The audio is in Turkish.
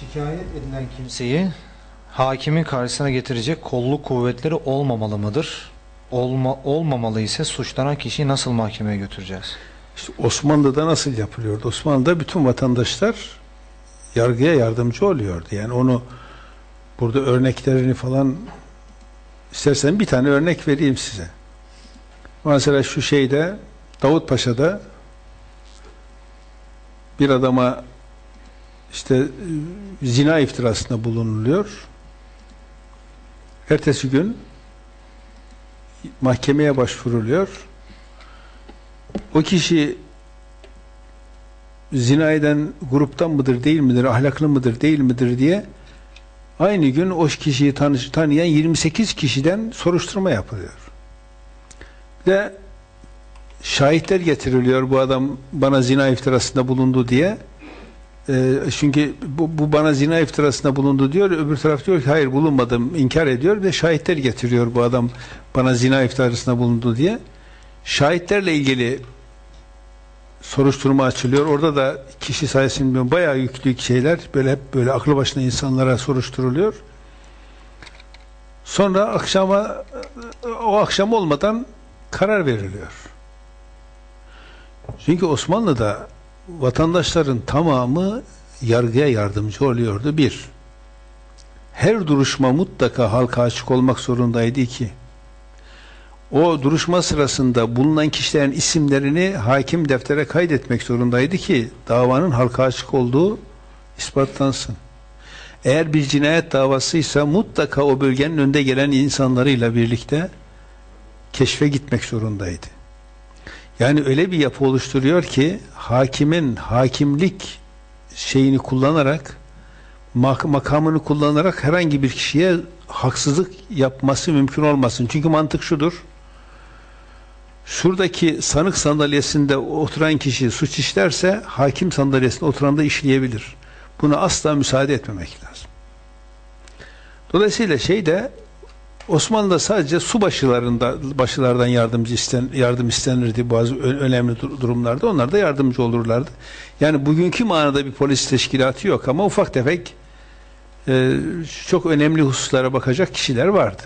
Şikayet edilen kimseyi hakimin karşısına getirecek kolluk kuvvetleri olmamalı mıdır? Olma, olmamalı ise suçlanan kişiyi nasıl mahkemeye götüreceğiz? İşte Osmanlı'da nasıl yapılıyordu? Osmanlı'da bütün vatandaşlar yargıya yardımcı oluyordu. Yani onu burada örneklerini falan istersen bir tane örnek vereyim size. Mesela şu şeyde Davut Paşa'da bir adama işte e, zina iftirasında bulunuluyor. Ertesi gün mahkemeye başvuruluyor. O kişi zina eden gruptan mıdır değil midir, ahlaklı mıdır değil midir diye aynı gün o kişiyi tanı tanıyan 28 kişiden soruşturma yapılıyor. Ve şahitler getiriliyor bu adam bana zina iftirasında bulundu diye. Ee, çünkü bu, bu bana zina iftirasında bulundu diyor. Öbür taraf diyor ki hayır bulunmadım inkar ediyor ve şahitler getiriyor bu adam bana zina iftirasında bulundu diye. Şahitlerle ilgili soruşturma açılıyor. Orada da kişi sayısı bilmiyorum bayağı yüklü şeyler böyle hep böyle aklı başına insanlara soruşturuluyor. Sonra akşama o akşam olmadan karar veriliyor. Çünkü Osmanlı'da vatandaşların tamamı yargıya yardımcı oluyordu. Bir, her duruşma mutlaka halka açık olmak zorundaydı ki, o duruşma sırasında bulunan kişilerin isimlerini hakim deftere kaydetmek zorundaydı ki davanın halka açık olduğu ispatlansın. Eğer bir cinayet davasıysa mutlaka o bölgenin önde gelen insanlarıyla birlikte keşfe gitmek zorundaydı. Yani öyle bir yapı oluşturuyor ki hakimin hakimlik şeyini kullanarak mak makamını kullanarak herhangi bir kişiye haksızlık yapması mümkün olmasın. Çünkü mantık şudur. Şuradaki sanık sandalyesinde oturan kişi suç işlerse hakim sandalyesinde oturan da işleyebilir. Buna asla müsaade etmemek lazım. Dolayısıyla şey de Osmanlı'da sadece su başılarında başılardan yardımcı isten, yardım istenirdi bazı önemli durumlarda. Onlar da yardımcı olurlardı. Yani bugünkü manada bir polis teşkilatı yok ama ufak tefek e, çok önemli hususlara bakacak kişiler vardı.